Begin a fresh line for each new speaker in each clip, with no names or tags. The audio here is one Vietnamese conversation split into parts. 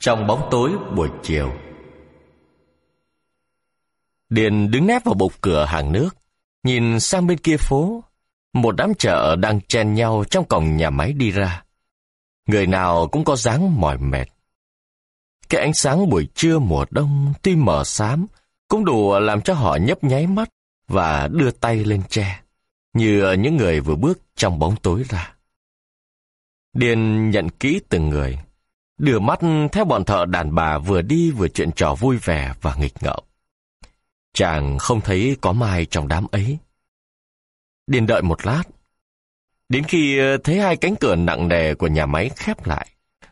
Trong bóng tối buổi chiều. Điền đứng nép vào bục cửa hàng nước, Nhìn sang bên kia phố. Một đám chợ đang chen nhau trong cổng nhà máy đi ra. Người nào cũng có dáng mỏi mệt. Cái ánh sáng buổi trưa mùa đông tuy mờ xám, Cũng đủ làm cho họ nhấp nháy mắt Và đưa tay lên che, Như những người vừa bước trong bóng tối ra. Điền nhận kỹ từng người đưa mắt theo bọn thợ đàn bà vừa đi vừa chuyện trò vui vẻ và nghịch ngợm. Chàng không thấy có Mai trong đám ấy. Điền đợi một lát. Đến khi thấy hai cánh cửa nặng nề của nhà máy khép lại,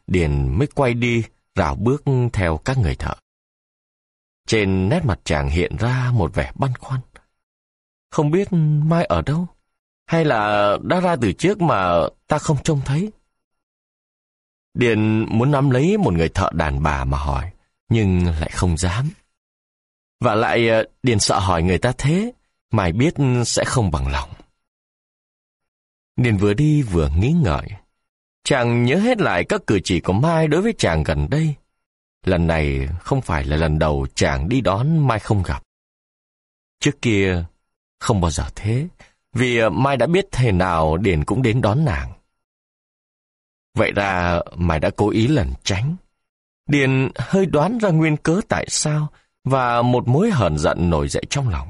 Điền mới quay đi, rào bước theo các người thợ. Trên nét mặt chàng hiện ra một vẻ băn khoăn. Không biết Mai ở đâu? Hay là đã ra từ trước mà ta không trông thấy? Điền muốn nắm lấy một người thợ đàn bà mà hỏi, nhưng lại không dám. Và lại ờ, Điền sợ hỏi người ta thế, mày biết sẽ không bằng lòng. Điền vừa đi vừa nghĩ ngợi. Chàng nhớ hết lại các cử chỉ của Mai đối với chàng gần đây. Lần này không phải là lần đầu chàng đi đón Mai không gặp. Trước kia, không bao giờ thế, vì ờ, Mai đã biết thế nào Điền cũng đến đón nàng. Vậy ra mày đã cố ý lẩn tránh. Điền hơi đoán ra nguyên cớ tại sao và một mối hờn giận nổi dậy trong lòng.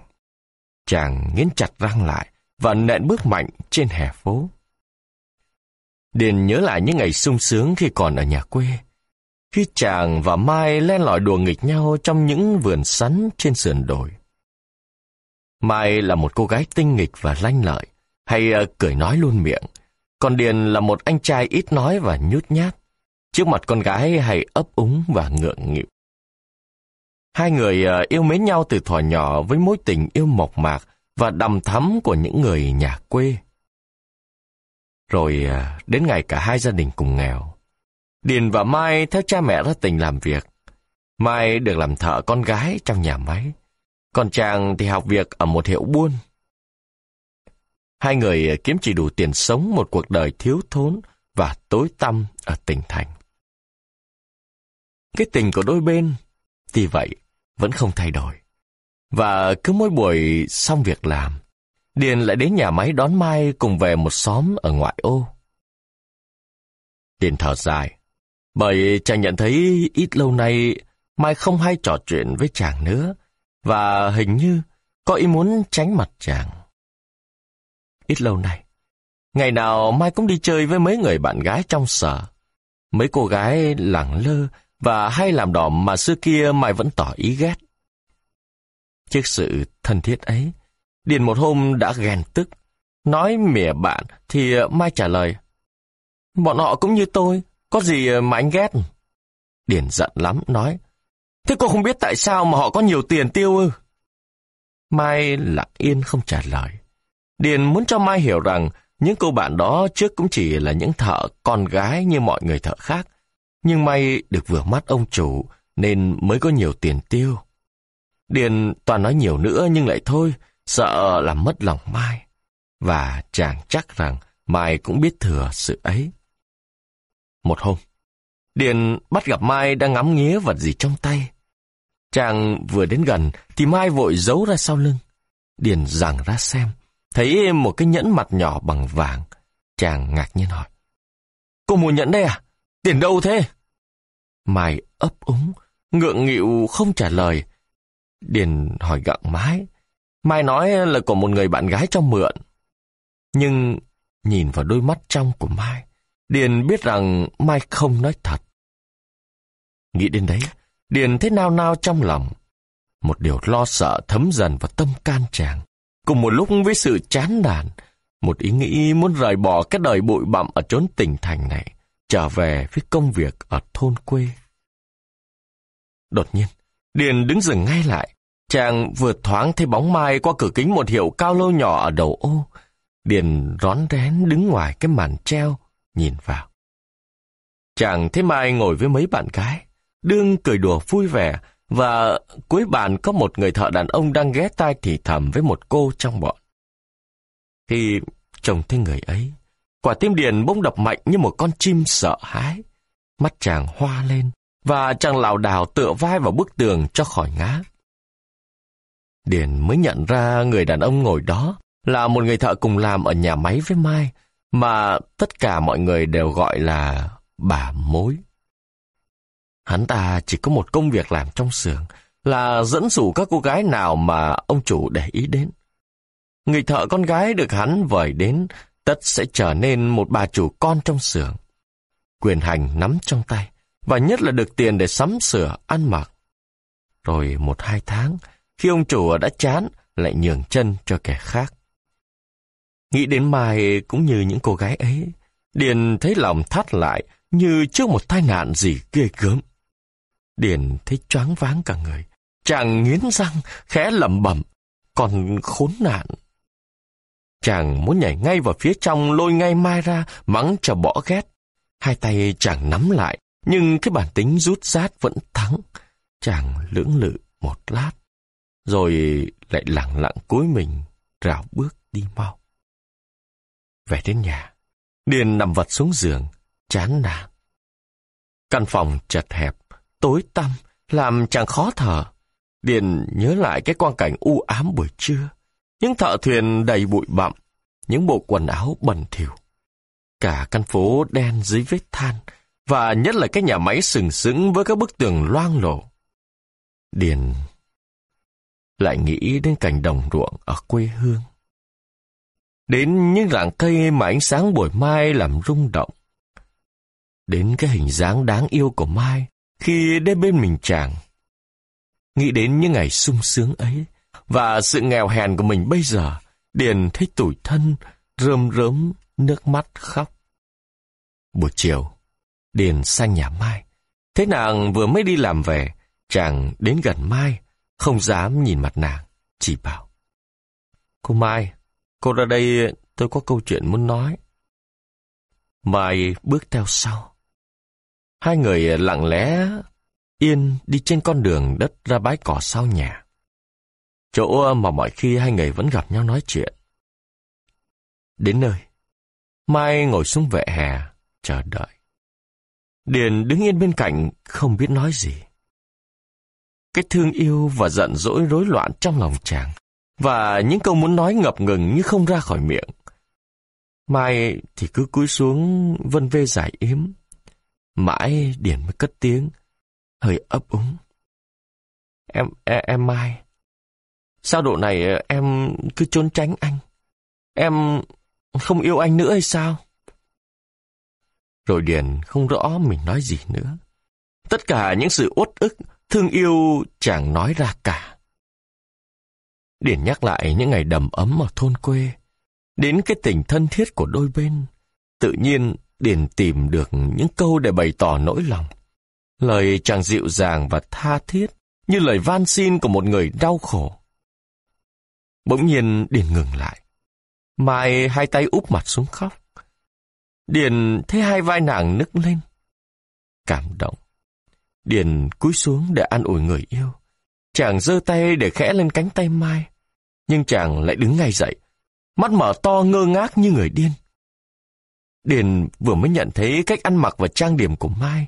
Chàng nghiến chặt răng lại và nện bước mạnh trên hè phố. Điền nhớ lại những ngày sung sướng khi còn ở nhà quê. Khi chàng và Mai len lỏi đùa nghịch nhau trong những vườn sắn trên sườn đồi. Mai là một cô gái tinh nghịch và lanh lợi, hay ờ, cười nói luôn miệng, còn Điền là một anh trai ít nói và nhút nhát. Trước mặt con gái hay ấp úng và ngượng nghịu. Hai người ờ, yêu mến nhau từ thuở nhỏ với mối tình yêu mộc mạc và đầm thắm của những người nhà quê. Rồi ờ, đến ngày cả hai gia đình cùng nghèo. Điền và Mai theo cha mẹ ra tỉnh làm việc. Mai được làm thợ con gái trong nhà máy. Còn chàng thì học việc ở một hiệu buôn. Hai người kiếm chỉ đủ tiền sống một cuộc đời thiếu thốn và tối tăm ở tỉnh thành. Cái tình của đôi bên, thì vậy, vẫn không thay đổi. Và cứ mỗi buổi xong việc làm, Điền lại đến nhà máy đón Mai cùng về một xóm ở ngoại ô. Điền thở dài, bởi chàng nhận thấy ít lâu nay Mai không hay trò chuyện với chàng nữa, và hình như có ý muốn tránh mặt chàng ít lâu nay. Ngày nào Mai cũng đi chơi với mấy người bạn gái trong sở. Mấy cô gái lẳng lơ và hay làm đỏ mà xưa kia Mai vẫn tỏ ý ghét. Trước sự thân thiết ấy, Điền một hôm đã ghen tức. Nói mỉa bạn thì Mai trả lời. Bọn họ cũng như tôi, có gì mà anh ghét? Điền giận lắm, nói. Thế cô không biết tại sao mà họ có nhiều tiền tiêu ư? Mai lặng yên không trả lời. Điền muốn cho Mai hiểu rằng những cô bạn đó trước cũng chỉ là những thợ con gái như mọi người thợ khác. Nhưng Mai được vừa mắt ông chủ nên mới có nhiều tiền tiêu. Điền toàn nói nhiều nữa nhưng lại thôi, sợ làm mất lòng Mai. Và chàng chắc rằng Mai cũng biết thừa sự ấy. Một hôm, Điền bắt gặp Mai đang ngắm nghía vật gì trong tay. Chàng vừa đến gần thì Mai vội giấu ra sau lưng. Điền giằng ra xem Thấy một cái nhẫn mặt nhỏ bằng vàng, chàng ngạc nhiên hỏi. Cô mua nhẫn đây à? Tiền đâu thế? Mai ấp úng, ngượng nghịu không trả lời. Điền hỏi gặng mái. Mai nói là của một người bạn gái trong mượn. Nhưng nhìn vào đôi mắt trong của Mai, Điền biết rằng Mai không nói thật. Nghĩ đến đấy, Điền thấy nao nao trong lòng. Một điều lo sợ thấm dần vào tâm can chàng. Cùng một lúc với sự chán nản, một ý nghĩ muốn rời bỏ cái đời bụi bặm ở chốn tỉnh thành này, trở về với công việc ở thôn quê. Đột nhiên, Điền đứng dừng ngay lại. Chàng vừa thoáng thấy bóng mai qua cửa kính một hiệu cao lâu nhỏ ở đầu ô. Điền rón rén đứng ngoài cái màn treo, nhìn vào. Chàng thấy Mai ngồi với mấy bạn gái, đương cười đùa vui vẻ, và cuối bàn có một người thợ đàn ông đang ghé tai thì thầm với một cô trong bọn. Khi trông thấy người ấy, quả tim Điền bỗng đập mạnh như một con chim sợ hãi. Mắt chàng hoa lên và chàng lảo đảo tựa vai vào bức tường cho khỏi ngã. Điền mới nhận ra người đàn ông ngồi đó là một người thợ cùng làm ở nhà máy với Mai, mà tất cả mọi người đều gọi là bà mối. Hắn ta chỉ có một công việc làm trong xưởng là dẫn dụ các cô gái nào mà ông chủ để ý đến. Người thợ con gái được hắn vời đến tất sẽ trở nên một bà chủ con trong xưởng. Quyền hành nắm trong tay, và nhất là được tiền để sắm sửa, ăn mặc. Rồi một hai tháng, khi ông chủ đã chán, lại nhường chân cho kẻ khác. Nghĩ đến Mai cũng như những cô gái ấy, Điền thấy lòng thắt lại như trước một tai nạn gì ghê gớm. Điền thấy choáng váng cả người, chàng nghiến răng, khẽ lẩm bẩm, còn khốn nạn. Chàng muốn nhảy ngay vào phía trong lôi ngay Mai ra, mắng cho bỏ ghét. Hai tay chàng nắm lại, nhưng cái bản tính rút rát vẫn thắng. Chàng lưỡng lự một lát, rồi lại lặng lặng cúi mình, rảo bước đi mau. Về đến nhà, Điền nằm vật xuống giường, chán nản. Căn phòng chật hẹp, tối tăm, làm chàng khó thở. Điền nhớ lại cái quang cảnh u ám buổi trưa, những thợ thuyền đầy bụi bặm, những bộ quần áo bẩn thỉu. Cả căn phố đen dưới vết than, và nhất là cái nhà máy sừng sững với các bức tường loang lổ. Điền lại nghĩ đến cảnh đồng ruộng ở quê hương. Đến những rạng cây mà ánh sáng buổi mai làm rung động. Đến cái hình dáng đáng yêu của Mai khi đến bên mình chàng. Nghĩ đến những ngày sung sướng ấy và sự nghèo hèn của mình bây giờ, Điền thấy tủi thân, rơm rớm, nước mắt khóc. Buổi chiều, Điền sang nhà Mai. Thế nàng vừa mới đi làm về, chàng đến gần Mai, không dám nhìn mặt nàng, chỉ bảo. Cô Mai, cô ra đây tôi có câu chuyện muốn nói. Mai bước theo sau. Hai người lặng lẽ yên đi trên con đường đất ra bãi cỏ sau nhà. Chỗ mà mọi khi hai người vẫn gặp nhau nói chuyện. Đến nơi, Mai ngồi xuống vệ hè, chờ đợi. Điền đứng yên bên cạnh, không biết nói gì. Cái thương yêu và giận dỗi rối loạn trong lòng chàng, và những câu muốn nói ngập ngừng như không ra khỏi miệng. Mai thì cứ cúi xuống vân vê giải yếm. Mãi Điền mới cất tiếng, hơi ấp úng. Em, em, em Mai, sao độ này em cứ trốn tránh anh? Em không yêu anh nữa hay sao? Rồi Điền không rõ mình nói gì nữa. Tất cả những sự uất ức, thương yêu chẳng nói ra cả. Điền nhắc lại những ngày đầm ấm ở thôn quê, đến cái tình thân thiết của đôi bên. Tự nhiên Điền tìm được những câu để bày tỏ nỗi lòng. Lời chàng dịu dàng và tha thiết, như lời van xin của một người đau khổ. Bỗng nhiên Điền ngừng lại. Mai hai tay úp mặt xuống khóc. Điền thấy hai vai nàng nức lên. Cảm động. Điền cúi xuống để an ủi người yêu. Chàng giơ tay để khẽ lên cánh tay Mai. Nhưng chàng lại đứng ngay dậy. Mắt mở to ngơ ngác như người điên. Điền vừa mới nhận thấy cách ăn mặc và trang điểm của Mai.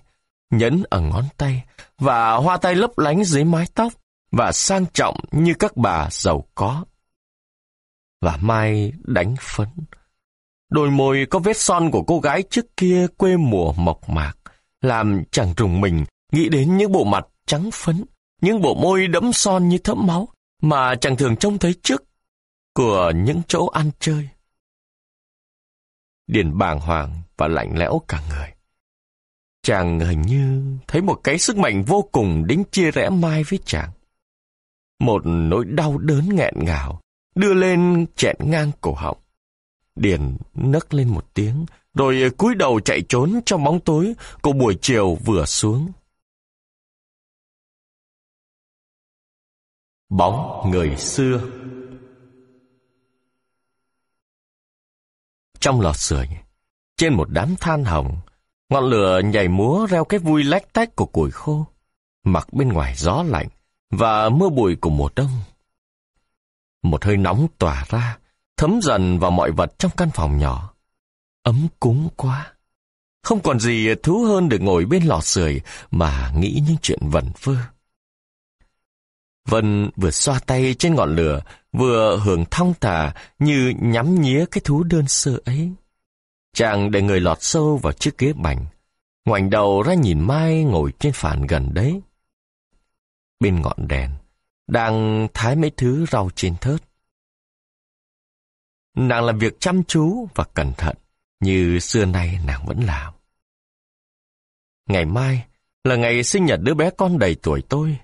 Nhẫn ở ngón tay và hoa tay lấp lánh dưới mái tóc và sang trọng như các bà giàu có. Và Mai đánh phấn, Đôi môi có vết son của cô gái trước kia quê mùa mộc mạc, làm chàng trùng mình nghĩ đến những bộ mặt trắng phấn, những bộ môi đẫm son như thấm máu mà chàng thường trông thấy trước của những chỗ ăn chơi. Điền bàng hoàng và lạnh lẽo cả người. Chàng hình như thấy một cái sức mạnh vô cùng đến chia rẽ Mai với chàng. Một nỗi đau đớn nghẹn ngào đưa lên chẹn ngang cổ họng. Điền nấc lên một tiếng, rồi cúi đầu chạy trốn trong bóng tối của buổi chiều vừa xuống. Bóng người xưa Trong lò sưởi, trên một đám than hồng, ngọn lửa nhảy múa reo cái vui lách tách của củi khô, mặc bên ngoài gió lạnh và mưa bụi của mùa đông. Một hơi nóng tỏa ra, thấm dần vào mọi vật trong căn phòng nhỏ. Ấm cúng quá. không còn gì thú hơn được ngồi bên lò sưởi mà nghĩ những chuyện vẩn vơ. Vân vừa xoa tay trên ngọn lửa, vừa hưởng thong thả như nhắm nhía cái thú đơn sơ ấy. Chàng để người lọt sâu vào chiếc ghế bành, ngoảnh đầu ra nhìn Mai ngồi trên phản gần đấy. Bên ngọn đèn, đang thái mấy thứ rau trên thớt. Nàng làm việc chăm chú và cẩn thận, như xưa nay nàng vẫn làm. Ngày mai là ngày sinh nhật đứa bé con đầy tuổi tôi.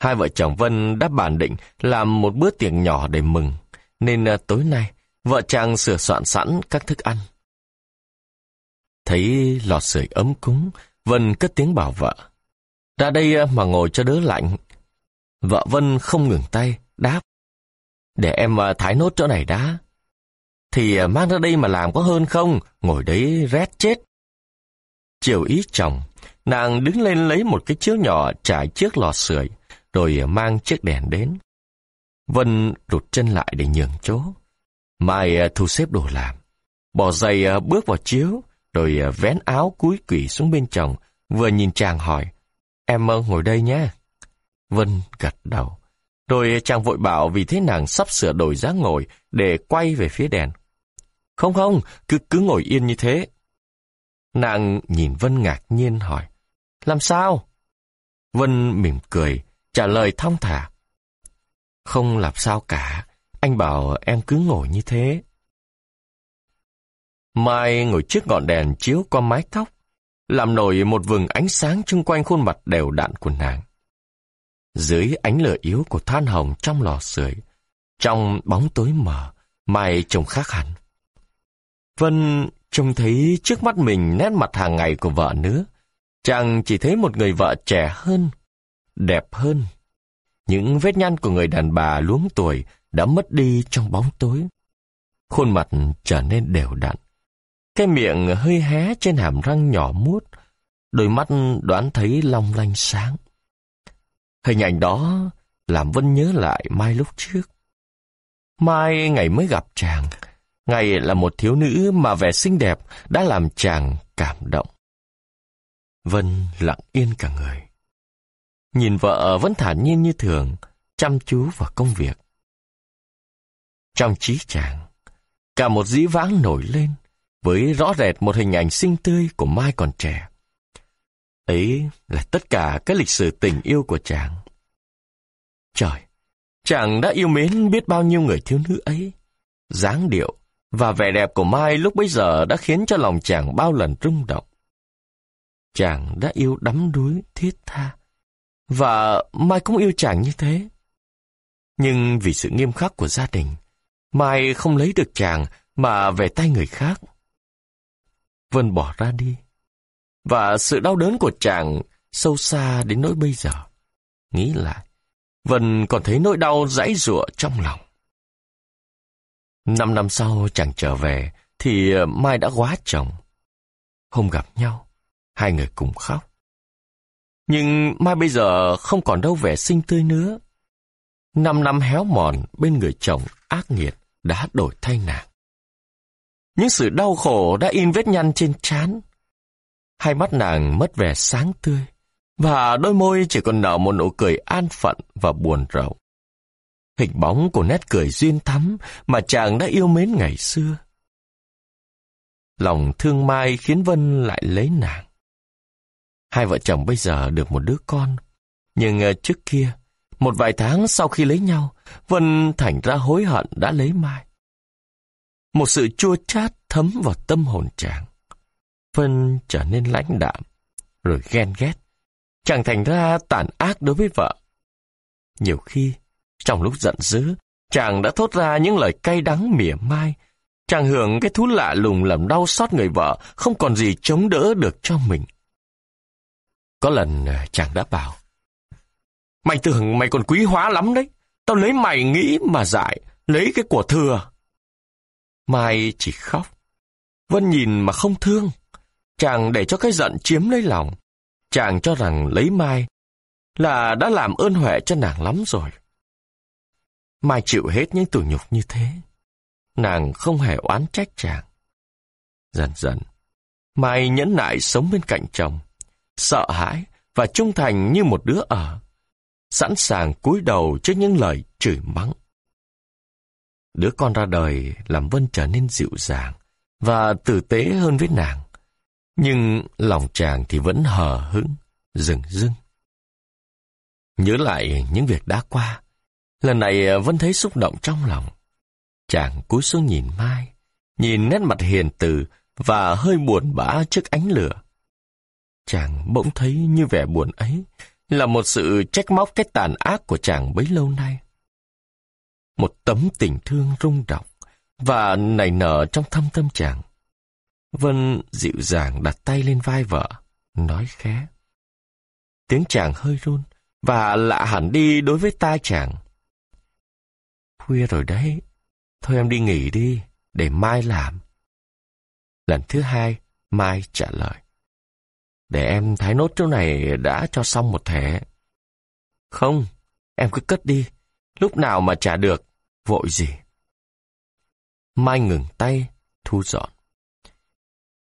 Hai vợ chồng Vân đã bàn định làm một bữa tiệc nhỏ để mừng, nên ờ, tối nay vợ chàng sửa soạn sẵn các thức ăn. Thấy lò sưởi ấm cúng, Vân cất tiếng bảo vợ. Ra đây ờ, mà ngồi cho đỡ lạnh. Vợ Vân không ngừng tay, đáp. Để em ờ, thái nốt chỗ này đã. Thì mang ra đây mà làm có hơn không? Ngồi đấy rét chết. Chiều ý chồng, nàng đứng lên lấy một cái chiếu nhỏ trải trước lò sưởi, rồi mang chiếc đèn đến. Vân rụt chân lại để nhường chỗ. Mai à, thu xếp đồ làm, bỏ giày à, bước vào chiếu, rồi à, vén áo cúi quỷ xuống bên chồng, vừa nhìn chàng hỏi, em ngồi đây nhé. Vân gật đầu. Rồi chàng vội bảo vì thế nàng sắp sửa đổi dáng ngồi để quay về phía đèn. Không không, cứ cứ ngồi yên như thế. Nàng nhìn Vân ngạc nhiên hỏi, làm sao? Vân mỉm cười, trả lời thong thả. Không làm sao cả, anh bảo em cứ ngồi như thế. Mai ngồi trước ngọn đèn chiếu qua mái tóc, làm nổi một vừng ánh sáng chung quanh khuôn mặt đều đặn của nàng. Dưới ánh lửa yếu của than hồng trong lò sưởi, trong bóng tối mờ, Mai trông khác hẳn. Vân trông thấy trước mắt mình nét mặt hàng ngày của vợ nữa. Chàng chỉ thấy một người vợ trẻ hơn, đẹp hơn. Những vết nhăn của người đàn bà luống tuổi đã mất đi trong bóng tối. Khuôn mặt trở nên đều đặn. Cái miệng hơi hé trên hàm răng nhỏ mút, đôi mắt đoán thấy long lanh sáng. Hình ảnh đó làm Vân nhớ lại Mai lúc trước. Mai ngày mới gặp chàng, ngày là một thiếu nữ mà vẻ xinh đẹp đã làm chàng cảm động. Vân lặng yên cả người. Nhìn vợ vẫn thản nhiên như thường, chăm chú vào công việc. Trong trí chàng, cả một dĩ vãng nổi lên, với rõ rệt một hình ảnh xinh tươi của Mai còn trẻ. Ấy là tất cả cái lịch sử tình yêu của chàng. Trời, chàng đã yêu mến biết bao nhiêu người thiếu nữ ấy. dáng điệu và vẻ đẹp của Mai lúc bấy giờ đã khiến cho lòng chàng bao lần rung động. Chàng đã yêu đắm đuối, thiết tha. Và Mai cũng yêu chàng như thế. Nhưng vì sự nghiêm khắc của gia đình, Mai không lấy được chàng mà về tay người khác. Vân bỏ ra đi. Và sự đau đớn của chàng sâu xa đến nỗi bây giờ. Nghĩ lại, Vân còn thấy nỗi đau dãy rụa trong lòng. Năm năm sau chàng trở về, thì Mai đã quá chồng. Hôm gặp nhau, hai người cùng khóc. Nhưng Mai bây giờ không còn đâu vẻ xinh tươi nữa. Năm năm héo mòn bên người chồng ác nghiệt đã đổi thay nàng. Những sự đau khổ đã in vết nhăn trên trán. Hai mắt nàng mất vẻ sáng tươi, và đôi môi chỉ còn nở một nụ cười an phận và buồn rầu. Hình bóng của nét cười duyên thắm mà chàng đã yêu mến ngày xưa. Lòng thương Mai khiến Vân lại lấy nàng. Hai vợ chồng bây giờ được một đứa con. Nhưng ờ, trước kia, một vài tháng sau khi lấy nhau, Vân thành ra hối hận đã lấy Mai. Một sự chua chát thấm vào tâm hồn chàng. Vân trở nên lãnh đạm, rồi ghen ghét. Chàng thành ra tàn ác đối với vợ. Nhiều khi, trong lúc giận dữ, chàng đã thốt ra những lời cay đắng mỉa mai. Chàng hưởng cái thú lạ lùng làm đau xót người vợ, không còn gì chống đỡ được cho mình. Có lần à, chàng đã bảo, Mày tưởng mày còn quý hóa lắm đấy. Tao lấy mày nghĩ mà dại, lấy cái của thừa. Mai chỉ khóc. Vân nhìn mà không thương. Chàng để cho cái giận chiếm lấy lòng. Chàng cho rằng lấy Mai là đã làm ơn huệ cho nàng lắm rồi. Mai chịu hết những tủi nhục như thế. Nàng không hề oán trách chàng. Dần dần, Mai nhẫn nại sống bên cạnh chồng, sợ hãi và trung thành như một đứa ở, sẵn sàng cúi đầu trước những lời chửi mắng. Đứa con ra đời làm Vân trở nên dịu dàng và tử tế hơn với nàng. Nhưng lòng chàng thì vẫn hờ hững, rừng rưng. Nhớ lại những việc đã qua, lần này Vân thấy xúc động trong lòng. Chàng cúi xuống nhìn Mai, nhìn nét mặt hiền từ và hơi buồn bã trước ánh lửa. Chàng bỗng thấy như vẻ buồn ấy là một sự trách móc cái tàn ác của chàng bấy lâu nay. Một tấm tình thương rung động và nảy nở trong thâm tâm chàng. Vân dịu dàng đặt tay lên vai vợ, nói khẽ. Tiếng chàng hơi run và lạ hẳn đi đối với tai chàng. Khuya rồi đấy, thôi em đi nghỉ đi, để mai làm. Lần thứ hai, Mai trả lời. Để em thái nốt chỗ này đã cho xong một thẻ. Không, em cứ cất đi. Lúc nào mà trả được, vội gì. Mai ngừng tay, thu dọn.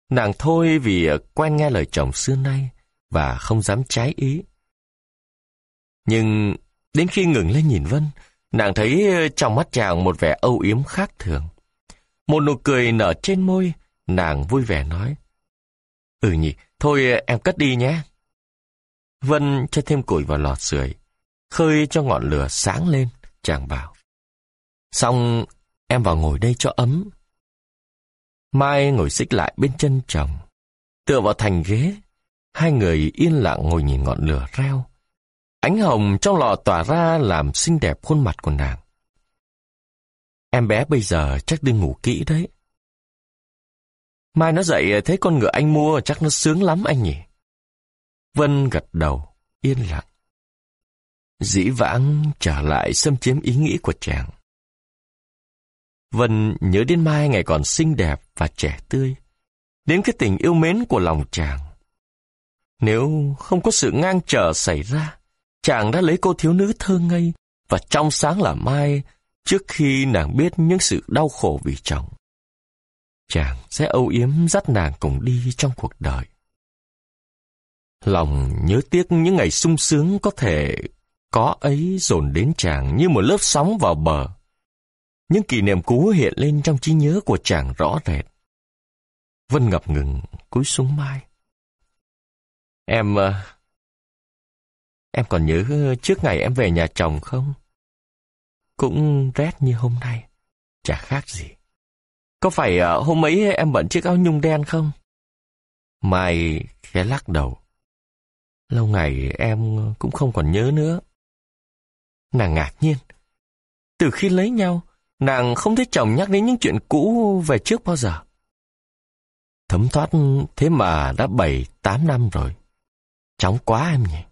Nàng thôi vì quen nghe lời chồng xưa nay và không dám trái ý. Nhưng đến khi ngừng lên nhìn Vân, nàng thấy trong mắt chàng một vẻ âu yếm khác thường. Một nụ cười nở trên môi, nàng vui vẻ nói. Ừ nhỉ, thôi em cất đi nhé. Vân cho thêm củi vào lò sưởi, khơi cho ngọn lửa sáng lên, chàng bảo. Xong, em vào ngồi đây cho ấm. Mai ngồi xích lại bên chân chồng, tựa vào thành ghế. Hai người yên lặng ngồi nhìn ngọn lửa reo. Ánh hồng trong lò tỏa ra làm xinh đẹp khuôn mặt của nàng. Em bé bây giờ chắc đi ngủ kỹ đấy. Mai nó dậy thấy con ngựa anh mua chắc nó sướng lắm anh nhỉ. Vân gật đầu, yên lặng. Dĩ vãng trở lại xâm chiếm ý nghĩ của chàng. Vân nhớ đến Mai ngày còn xinh đẹp và trẻ tươi, đến cái tình yêu mến của lòng chàng. Nếu không có sự ngang trở xảy ra, chàng đã lấy cô thiếu nữ thơ ngây và trong sáng là Mai trước khi nàng biết những sự đau khổ vì chồng. Chàng sẽ âu yếm dắt nàng cùng đi trong cuộc đời. Lòng nhớ tiếc những ngày sung sướng có thể có ấy dồn đến chàng như một lớp sóng vào bờ. Những kỷ niệm cũ hiện lên trong trí nhớ của chàng rõ rệt. Vân ngập ngừng cúi xuống mai. Em... Ờ, em còn nhớ trước ngày em về nhà chồng không? Cũng rét như hôm nay, chả khác gì. Có phải ờ, hôm ấy em bận chiếc áo nhung đen không? Mai khẽ lắc đầu. Lâu ngày em cũng không còn nhớ nữa. Nàng ngạc nhiên. Từ khi lấy nhau, nàng không thấy chồng nhắc đến những chuyện cũ về trước bao giờ. Thấm thoát thế mà đã bảy, tám năm rồi. Chóng quá em nhỉ.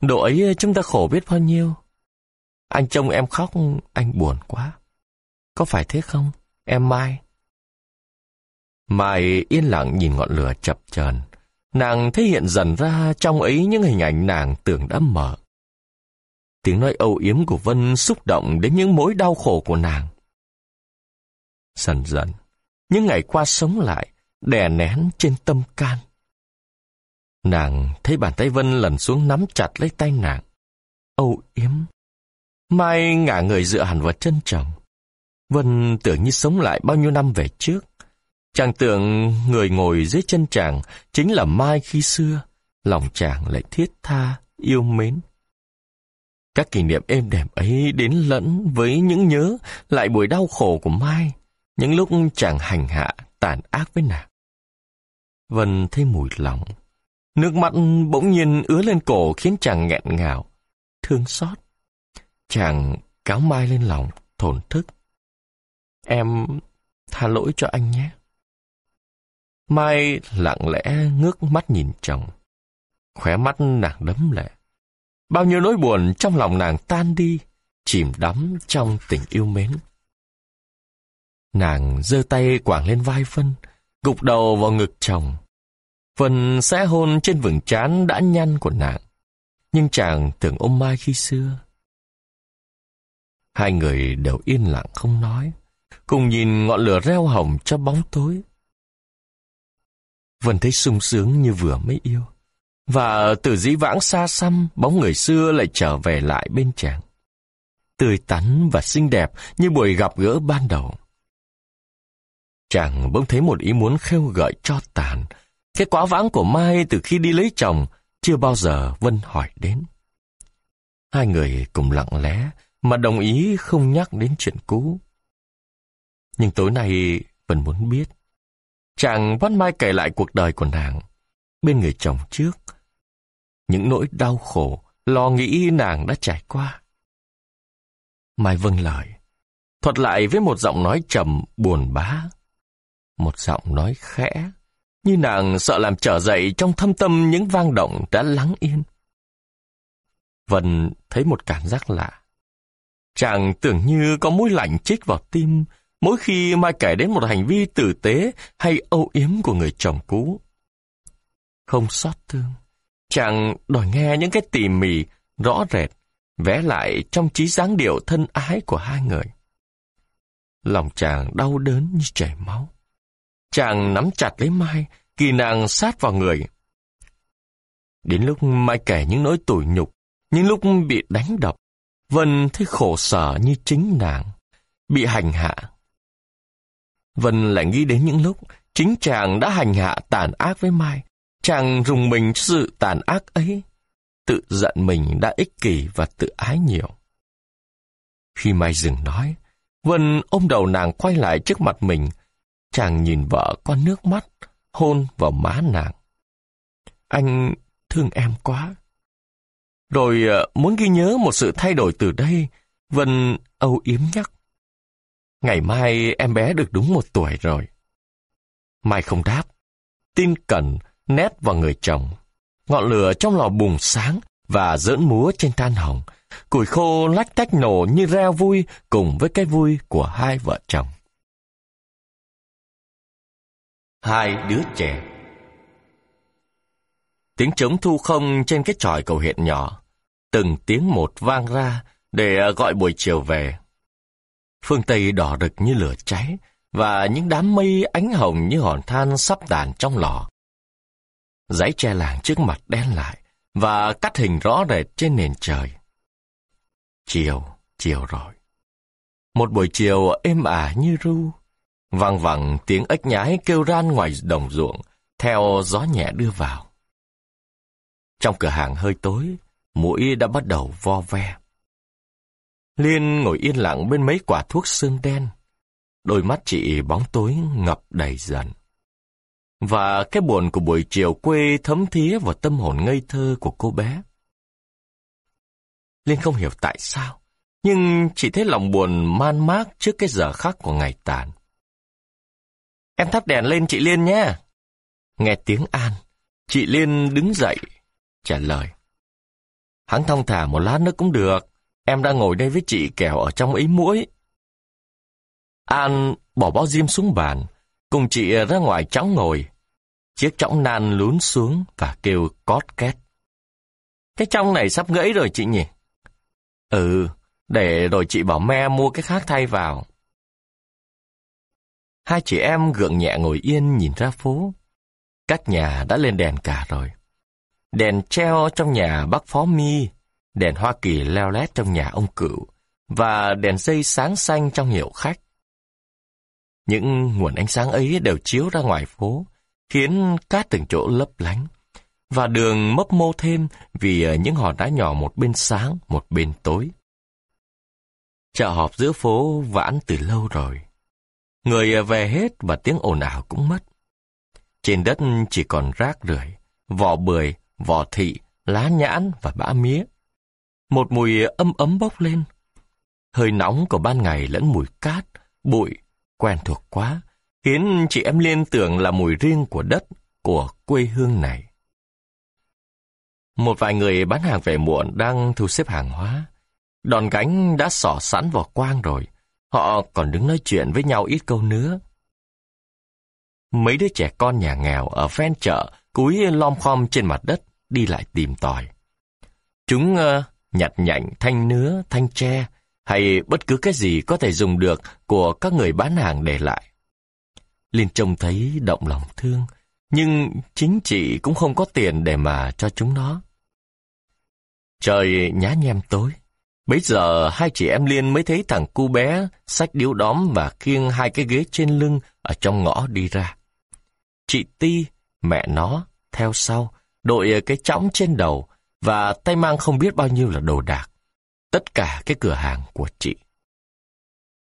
Độ ấy chúng ta khổ biết bao nhiêu. Anh trông em khóc, anh buồn quá. Có phải thế không, em Mai? Mai yên lặng nhìn ngọn lửa chập chờn. Nàng thấy hiện dần ra trong ấy những hình ảnh nàng tưởng đã mở. Tiếng nói âu yếm của Vân xúc động đến những mối đau khổ của nàng. Dần dần, những ngày qua sống lại, đè nén trên tâm can. Nàng thấy bàn tay Vân lần xuống nắm chặt lấy tay nàng. Âu yếm. Mai ngả người dựa hẳn vào chân chồng. Vân tưởng như sống lại bao nhiêu năm về trước. Chàng tưởng người ngồi dưới chân chàng chính là Mai khi xưa. Lòng chàng lại thiết tha, yêu mến. Các kỷ niệm êm đẹp ấy đến lẫn với những nhớ lại buổi đau khổ của Mai, những lúc chàng hành hạ, tàn ác với nàng. Vân thấy mùi lòng. Nước mắt bỗng nhiên ứa lên cổ khiến chàng nghẹn ngào, thương xót. Chàng cáo Mai lên lòng, thổn thức. Em tha lỗi cho anh nhé. Mai lặng lẽ ngước mắt nhìn chồng. Khóe mắt nàng đấm lệ. Bao nhiêu nỗi buồn trong lòng nàng tan đi, chìm đắm trong tình yêu mến. Nàng giơ tay quảng lên vai Vân, gục đầu vào ngực chồng. Vân sẽ hôn trên vừng trán đã nhăn của nàng, nhưng chàng tưởng ôm Mai khi xưa. Hai người đều yên lặng không nói, cùng nhìn ngọn lửa reo hồng trong bóng tối. Vân thấy sung sướng như vừa mới yêu. Và từ dĩ vãng xa xăm, bóng người xưa lại trở về lại bên chàng. Tươi tắn và xinh đẹp như buổi gặp gỡ ban đầu. Chàng bỗng thấy một ý muốn khêu gợi cho tàn. Cái quá vãng của Mai từ khi đi lấy chồng, chưa bao giờ Vân hỏi đến. Hai người cùng lặng lẽ, mà đồng ý không nhắc đến chuyện cũ. Nhưng tối nay vẫn muốn biết. Chàng văn Mai kể lại cuộc đời của nàng, bên người chồng trước. Những nỗi đau khổ, lo nghĩ nàng đã trải qua. Mai vâng lời, thuật lại với một giọng nói trầm, buồn bã. Một giọng nói khẽ, như nàng sợ làm trở dậy trong thâm tâm những vang động đã lắng yên. Vân thấy một cảm giác lạ. Chàng tưởng như có mũi lạnh chích vào tim mỗi khi Mai kể đến một hành vi tử tế hay âu yếm của người chồng cũ. Không xót thương, chàng đòi nghe những cái tỉ mỉ, rõ rệt, vẽ lại trong trí dáng điệu thân ái của hai người. Lòng chàng đau đớn như chảy máu. Chàng nắm chặt lấy Mai, kỳ nàng sát vào người. Đến lúc Mai kể những nỗi tủi nhục, những lúc bị đánh đập, Vân thấy khổ sở như chính nàng, bị hành hạ. Vân lại nghĩ đến những lúc chính chàng đã hành hạ tàn ác với Mai. Chàng rùng mình cho sự tàn ác ấy, tự giận mình đã ích kỷ và tự ái nhiều. Khi Mai dừng nói, Vân ôm đầu nàng quay lại trước mặt mình. Chàng nhìn vợ qua nước mắt, hôn vào má nàng. Anh thương em quá. Rồi ờ, muốn ghi nhớ một sự thay đổi từ đây, Vân âu yếm nhắc. Ngày mai em bé được đúng một tuổi rồi. Mai không đáp. Tin cẩn, nét vào người chồng. Ngọn lửa trong lò bùng sáng và dỡn múa trên than hồng. Củi khô lách tách nổ như reo vui cùng với cái vui của hai vợ chồng. Hai đứa trẻ Tiếng trống thu không trên cái tròi cầu hiện nhỏ. Từng tiếng một vang ra để gọi buổi chiều về. Phương Tây đỏ rực như lửa cháy, và những đám mây ánh hồng như hòn than sắp tàn trong lò. Giấy che làng trước mặt đen lại, và cắt hình rõ rệt trên nền trời. Chiều, chiều rồi. Một buổi chiều êm ả như ru, vang vẳng tiếng ếch nhái kêu ran ngoài đồng ruộng, theo gió nhẹ đưa vào. Trong cửa hàng hơi tối, mũi đã bắt đầu vo ve. Liên ngồi yên lặng bên mấy quả thuốc xương đen. Đôi mắt chị bóng tối ngập đầy giận Và cái buồn của buổi chiều quê thấm thía vào tâm hồn ngây thơ của cô bé. Liên không hiểu tại sao, nhưng chỉ thấy lòng buồn man mác trước cái giờ khắc của ngày tàn. Em thắp đèn lên chị Liên nhé. Nghe tiếng An, chị Liên đứng dậy, trả lời. Hắn thong thả một lát nữa cũng được. Em đang ngồi đây với chị kẻo ở trong ấy mũi. An bỏ bao diêm xuống bàn, cùng chị ra ngoài chóng ngồi. Chiếc chõng nan lún xuống và kêu cót két. Cái trong này sắp gãy rồi chị nhỉ? Ừ, để rồi chị bảo me mua cái khác thay vào. Hai chị em gượng nhẹ ngồi yên nhìn ra phố. Các nhà đã lên đèn cả rồi. Đèn treo trong nhà bác Phó Mi đèn Hoa Kỳ leo lét trong nhà ông cựu và đèn dây sáng xanh trong hiệu khách. Những nguồn ánh sáng ấy đều chiếu ra ngoài phố, khiến cát từng chỗ lấp lánh, và đường mấp mô thêm vì ờ, những hòn đá nhỏ một bên sáng, một bên tối. Chợ họp giữa phố vãn từ lâu rồi. Người ờ, về hết và tiếng ồn ào cũng mất. Trên đất chỉ còn rác rưởi, vỏ bưởi, vỏ thị, lá nhãn và bã mía. Một mùi âm ấm bốc lên. Hơi nóng của ban ngày lẫn mùi cát, bụi, quen thuộc quá, khiến chị em liên tưởng là mùi riêng của đất, của quê hương này. Một vài người bán hàng về muộn đang thu xếp hàng hóa. Đòn gánh đã xỏ sẵn vào quang rồi. Họ còn đứng nói chuyện với nhau ít câu nữa. Mấy đứa trẻ con nhà nghèo ở ven chợ cúi lom khom trên mặt đất đi lại tìm tòi. Chúng uh, nhặt nhạnh thanh nứa, thanh tre hay bất cứ cái gì có thể dùng được của các người bán hàng để lại. Liên trông thấy động lòng thương, nhưng chính chị cũng không có tiền để mà cho chúng nó. Trời nhá nhem tối. Bây giờ hai chị em Liên mới thấy thằng cu bé xách điếu đóm và khiêng hai cái ghế trên lưng ở trong ngõ đi ra. Chị Ti, mẹ nó, theo sau, đội cái chõng trên đầu và tay mang không biết bao nhiêu là đồ đạc. Tất cả cái cửa hàng của chị.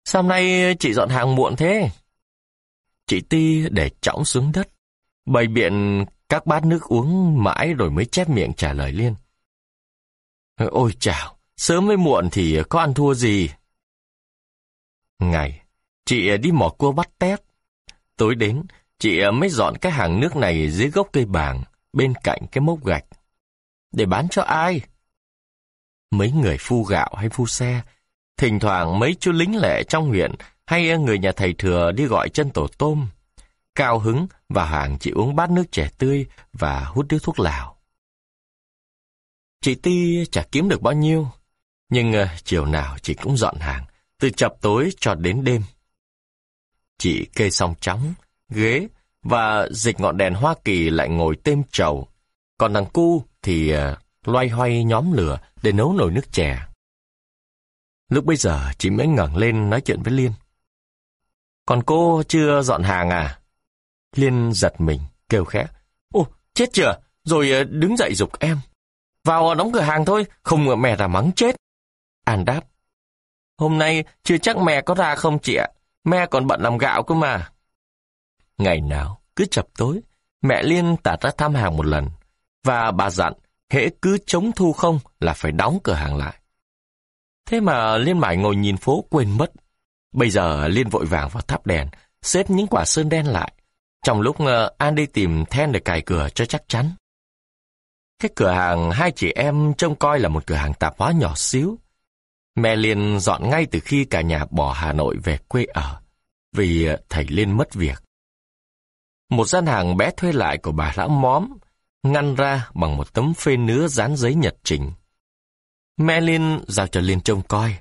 Sao nay chị dọn hàng muộn thế? Chị Ti để chõng xuống đất, bày biện các bát nước uống mãi rồi mới chép miệng trả lời Liên. Ôi chào, sớm với muộn thì có ăn thua gì? Ngày, chị đi mò cua bắt tép. Tối đến, chị mới dọn cái hàng nước này dưới gốc cây bàng, bên cạnh cái mốc gạch. Để bán cho ai? Mấy người phu gạo hay phu xe, thỉnh thoảng mấy chú lính lệ trong huyện hay người nhà thầy thừa đi gọi chân tổ tôm. Cao hứng và hàng chỉ uống bát nước trẻ tươi và hút điếu thuốc lào. Chị Ti chả kiếm được bao nhiêu, nhưng uh, chiều nào chị cũng dọn hàng, từ chập tối cho đến đêm. Chị kê xong chóng, ghế và dịch ngọn đèn Hoa Kỳ lại ngồi têm trầu, còn thằng cu thì ờ, loay hoay nhóm lửa để nấu nồi nước chè. Lúc bây giờ chị mới ngẩng lên nói chuyện với Liên. Còn cô chưa dọn hàng à? Liên giật mình, kêu khẽ. ô chết chưa? Rồi ờ, đứng dậy dục em. Vào ờ, đóng cửa hàng thôi, không mẹ là mắng chết. An đáp. Hôm nay chưa chắc mẹ có ra không chị ạ. Mẹ còn bận làm gạo cơ mà. Ngày nào, cứ chập tối, mẹ Liên tạt ra thăm hàng một lần. Và bà dặn, hễ cứ chống thu không là phải đóng cửa hàng lại. Thế mà Liên mãi ngồi nhìn phố quên mất. Bây giờ Liên vội vàng vào thắp đèn, xếp những quả sơn đen lại. Trong lúc ờ, An đi tìm then để cài cửa cho chắc chắn. Cái cửa hàng hai chị em trông coi là một cửa hàng tạp hóa nhỏ xíu. Mẹ liền dọn ngay từ khi cả nhà bỏ Hà Nội về quê ở, vì thầy Liên mất việc. Một gian hàng bé thuê lại của bà lão móm, ngăn ra bằng một tấm phê nứa dán giấy nhật trình. Mẹ Liên giao cho Liên trông coi.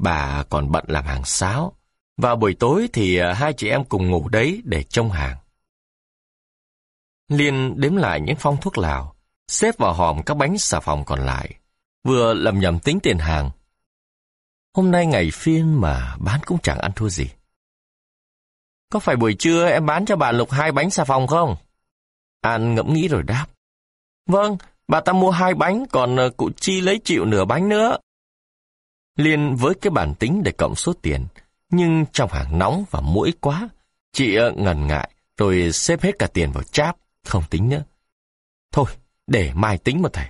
Bà còn bận làm hàng sáo, và buổi tối thì à, hai chị em cùng ngủ đấy để trông hàng. Liên đếm lại những phong thuốc lào, xếp vào hòm các bánh xà phòng còn lại, vừa lầm nhầm tính tiền hàng. Hôm nay ngày phiên mà bán cũng chẳng ăn thua gì. Có phải buổi trưa em bán cho bà Lục hai bánh xà phòng không? An ngẫm nghĩ rồi đáp. Vâng, bà ta mua hai bánh, còn ờ, cụ Chi lấy chịu nửa bánh nữa. Liên với cái bản tính để cộng số tiền, nhưng trong hàng nóng và mũi quá, chị ờ, ngần ngại, rồi xếp hết cả tiền vào cháp, không tính nữa. Thôi, để mai tính một thầy.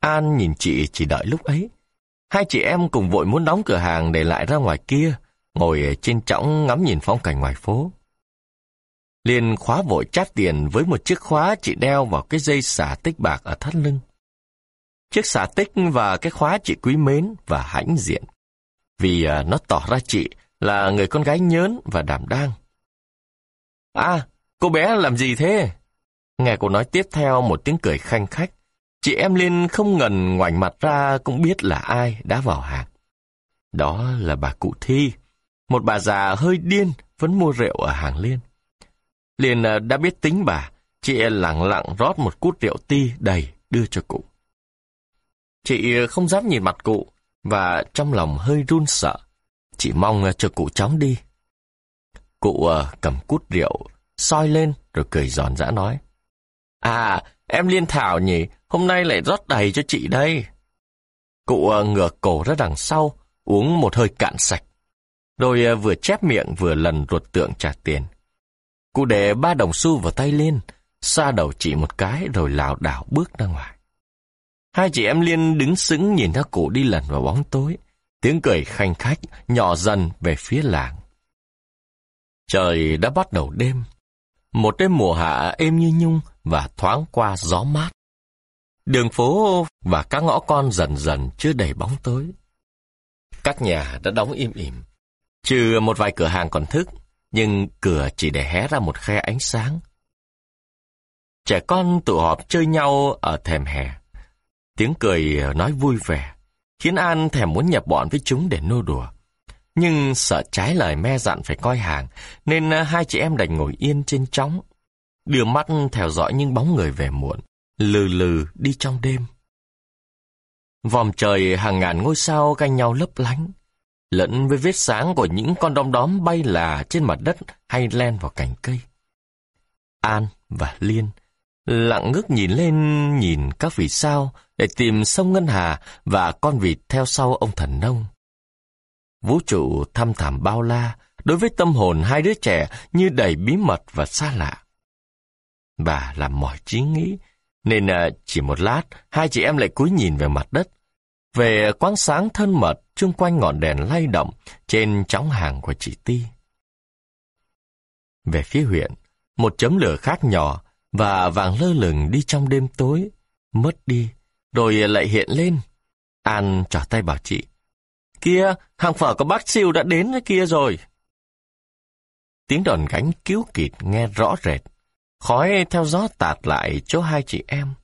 An nhìn chị chỉ đợi lúc ấy. Hai chị em cùng vội muốn đóng cửa hàng để lại ra ngoài kia, ngồi trên trõng ngắm nhìn phong cảnh ngoài phố. Liên khóa vội chát tiền với một chiếc khóa chị đeo vào cái dây xả tích bạc ở thắt lưng. Chiếc xả tích và cái khóa chị quý mến và hãnh diện. Vì à, nó tỏ ra chị là người con gái nhớn và đảm đang. À, cô bé làm gì thế? Nghe cô nói tiếp theo một tiếng cười khanh khách. Chị em Liên không ngần ngoảnh mặt ra cũng biết là ai đã vào hàng. Đó là bà cụ Thi, một bà già hơi điên vẫn mua rượu ở hàng Liên liền ờ, đã biết tính bà, chị lặng lặng rót một cút rượu ti đầy đưa cho cụ. Chị ờ, không dám nhìn mặt cụ và trong lòng hơi run sợ. Chị mong ờ, cho cụ chóng đi. Cụ cầm cút rượu, soi lên rồi cười giòn giã nói. À, em Liên Thảo nhỉ, hôm nay lại rót đầy cho chị đây. Cụ ngửa cổ ra đằng sau, uống một hơi cạn sạch. Rồi vừa chép miệng vừa lần ruột tượng trả tiền. Cụ để ba đồng xu vào tay Liên, xa đầu chị một cái rồi lảo đảo bước ra ngoài. Hai chị em Liên đứng sững nhìn theo cụ đi lần vào bóng tối. Tiếng cười khanh khách nhỏ dần về phía làng. Trời đã bắt đầu đêm. Một đêm mùa hạ êm như nhung và thoáng qua gió mát. Đường phố và các ngõ con dần dần chưa đầy bóng tối. Các nhà đã đóng im ỉm, trừ một vài cửa hàng còn thức, nhưng cửa chỉ để hé ra một khe ánh sáng. Trẻ con tụ họp chơi nhau ở thềm hè. Tiếng cười nói vui vẻ, khiến An thèm muốn nhập bọn với chúng để nô đùa. Nhưng sợ trái lời me dặn phải coi hàng, nên hai chị em đành ngồi yên trên chóng. đưa mắt theo dõi những bóng người về muộn, lừ lừ đi trong đêm. Vòm trời hàng ngàn ngôi sao canh nhau lấp lánh, lẫn với vết sáng của những con đom đóm bay là trên mặt đất hay len vào cành cây. An và Liên lặng ngước nhìn lên nhìn các vì sao để tìm sông Ngân Hà và con vịt theo sau ông thần nông. Vũ trụ thăm thẳm bao la, đối với tâm hồn hai đứa trẻ như đầy bí mật và xa lạ. Bà làm mỏi trí nghĩ, nên à, chỉ một lát, hai chị em lại cúi nhìn về mặt đất, về quang sáng thân mật chung quanh ngọn đèn lay động trên chóng hàng của chị Ti. Về phía huyện, một chấm lửa khác nhỏ và vàng lơ lửng đi trong đêm tối, mất đi, rồi lại hiện lên. An trỏ tay bảo chị, Kia, hàng phở của bác siêu đã đến kia rồi. Tiếng đòn gánh cứu kịt nghe rõ rệt. Khói theo gió tạt lại chỗ hai chị em.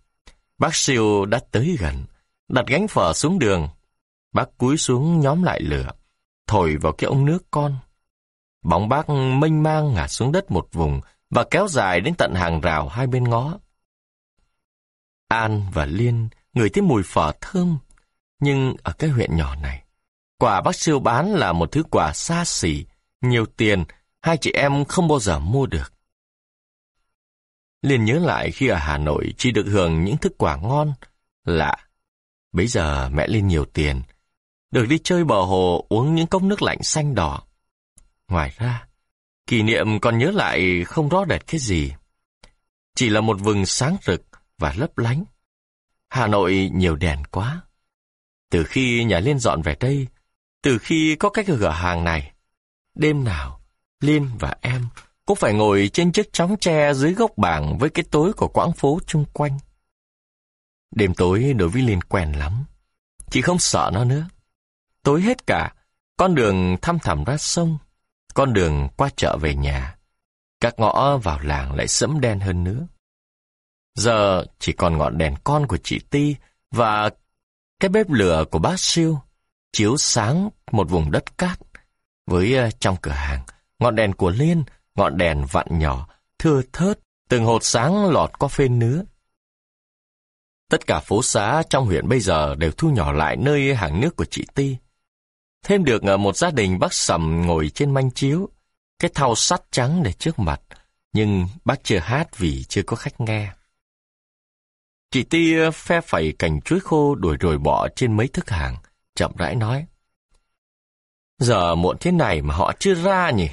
Bác siêu đã tới gần, đặt gánh phở xuống đường. Bác cúi xuống nhóm lại lửa, thổi vào cái ống nước con. Bóng bác mênh mang ngả xuống đất một vùng và kéo dài đến tận hàng rào hai bên ngó. An và Liên ngửi thấy mùi phở thơm, nhưng ở cái huyện nhỏ này, quả bác siêu bán là một thứ quả xa xỉ, nhiều tiền, hai chị em không bao giờ mua được. Liên nhớ lại khi ở Hà Nội chỉ được hưởng những thức quả ngon, lạ. Bây giờ mẹ lên nhiều tiền, được đi chơi bờ hồ uống những cốc nước lạnh xanh đỏ. Ngoài ra, kỷ niệm còn nhớ lại không rõ rệt cái gì. Chỉ là một vừng sáng rực và lấp lánh. Hà Nội nhiều đèn quá. Từ khi nhà Liên dọn về đây, từ khi có cái cửa hàng này, đêm nào, Liên và em cũng phải ngồi trên chiếc chóng tre dưới gốc bảng với cái tối của quãng phố chung quanh. Đêm tối đối với Liên quen lắm. Chị không sợ nó nữa. Tối hết cả, con đường thăm thẳm ra sông, con đường qua chợ về nhà. Các ngõ vào làng lại sẫm đen hơn nữa. Giờ chỉ còn ngọn đèn con của chị Ti và cái bếp lửa của bác siêu chiếu sáng một vùng đất cát. Với ờ, trong cửa hàng, ngọn đèn của Liên, ngọn đèn vặn nhỏ, thưa thớt, từng hột sáng lọt qua phên nứa. Tất cả phố xá trong huyện bây giờ đều thu nhỏ lại nơi hàng nước của chị Ti. Thêm được ờ, một gia đình bác sầm ngồi trên manh chiếu, cái thau sắt trắng để trước mặt, nhưng bác chưa hát vì chưa có khách nghe. Chị Ti ờ, phe phẩy cành chuối khô đuổi rồi bỏ trên mấy thức hàng, chậm rãi nói. Giờ muộn thế này mà họ chưa ra nhỉ?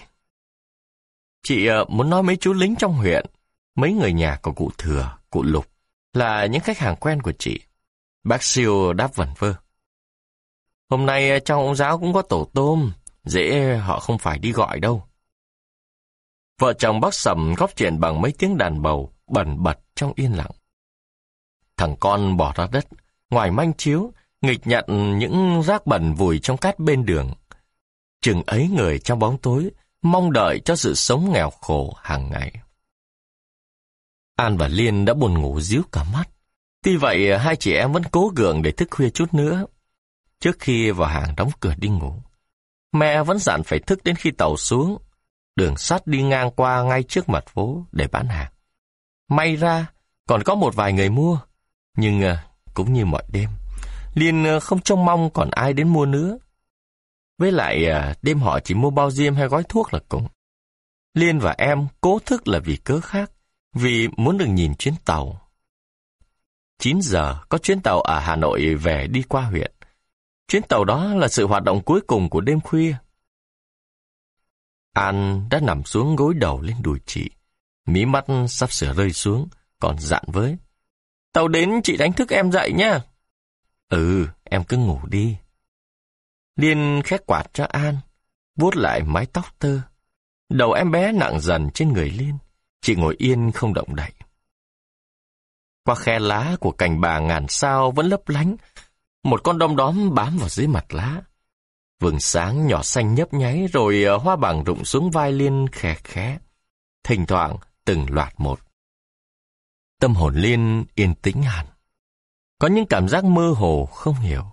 Chị ờ, muốn nói mấy chú lính trong huyện, mấy người nhà của cụ Thừa, cụ Lục, là những khách hàng quen của chị. Bác siêu đáp vẩn vơ. Hôm nay à, trong ông giáo cũng có tổ tôm, dễ họ không phải đi gọi đâu. Vợ chồng bác sầm góp chuyện bằng mấy tiếng đàn bầu, bẩn bật trong yên lặng. Thằng con bỏ ra đất, ngoài manh chiếu, nghịch nhận những rác bẩn vùi trong cát bên đường. Chừng ấy người trong bóng tối, mong đợi cho sự sống nghèo khổ hàng ngày. An và Liên đã buồn ngủ díu cả mắt. Tuy vậy, hai chị em vẫn cố gượng để thức khuya chút nữa. Trước khi vào hàng đóng cửa đi ngủ, mẹ vẫn dặn phải thức đến khi tàu xuống. Đường sắt đi ngang qua ngay trước mặt phố để bán hàng. May ra, còn có một vài người mua. Nhưng ờ, cũng như mọi đêm, Liên ờ, không trông mong còn ai đến mua nữa. Với lại ờ, đêm họ chỉ mua bao diêm hay gói thuốc là cùng. Liên và em cố thức là vì cớ khác, vì muốn được nhìn chuyến tàu. 9 giờ có chuyến tàu ở Hà Nội về đi qua huyện. Chuyến tàu đó là sự hoạt động cuối cùng của đêm khuya. An đã nằm xuống gối đầu lên đùi chị. Mí mắt sắp sửa rơi xuống, còn dặn với. Tàu đến chị đánh thức em dậy nhá. Ừ, em cứ ngủ đi. Liên khét quạt cho An, vuốt lại mái tóc tơ. Đầu em bé nặng dần trên người Liên, chị ngồi yên không động đậy. Qua khe lá của cành bà ngàn sao vẫn lấp lánh, một con đom đóm bám vào dưới mặt lá. Vườn sáng nhỏ xanh nhấp nháy rồi ờ, hoa bằng rụng xuống vai Liên khè khẽ. Thỉnh thoảng từng loạt một. Tâm hồn Liên yên tĩnh hẳn. Có những cảm giác mơ hồ không hiểu.